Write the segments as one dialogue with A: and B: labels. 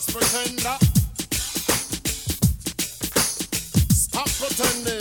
A: false pretender. Stop pretending.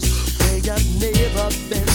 B: places where I've never been.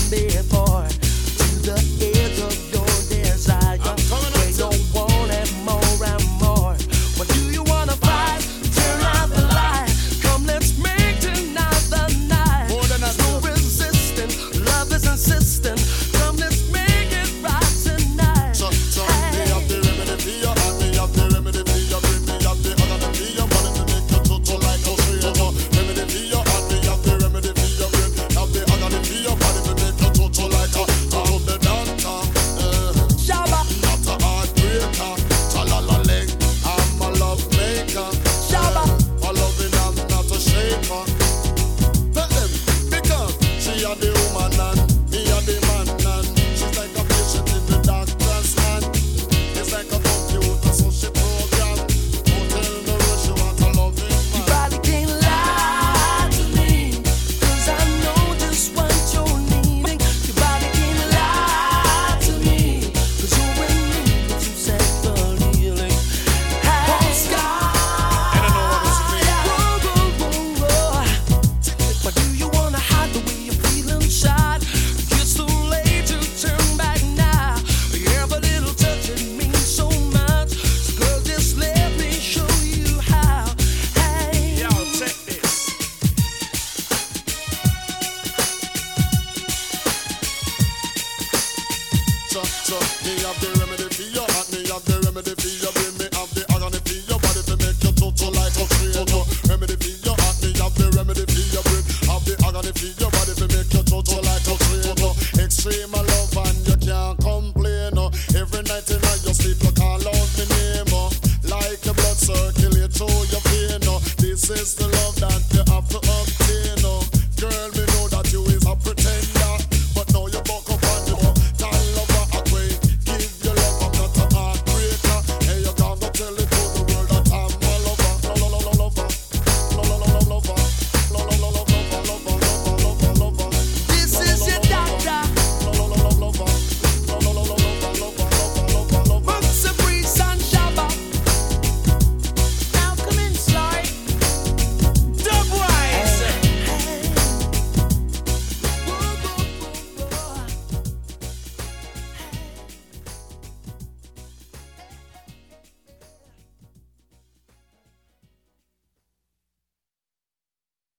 A: so they have the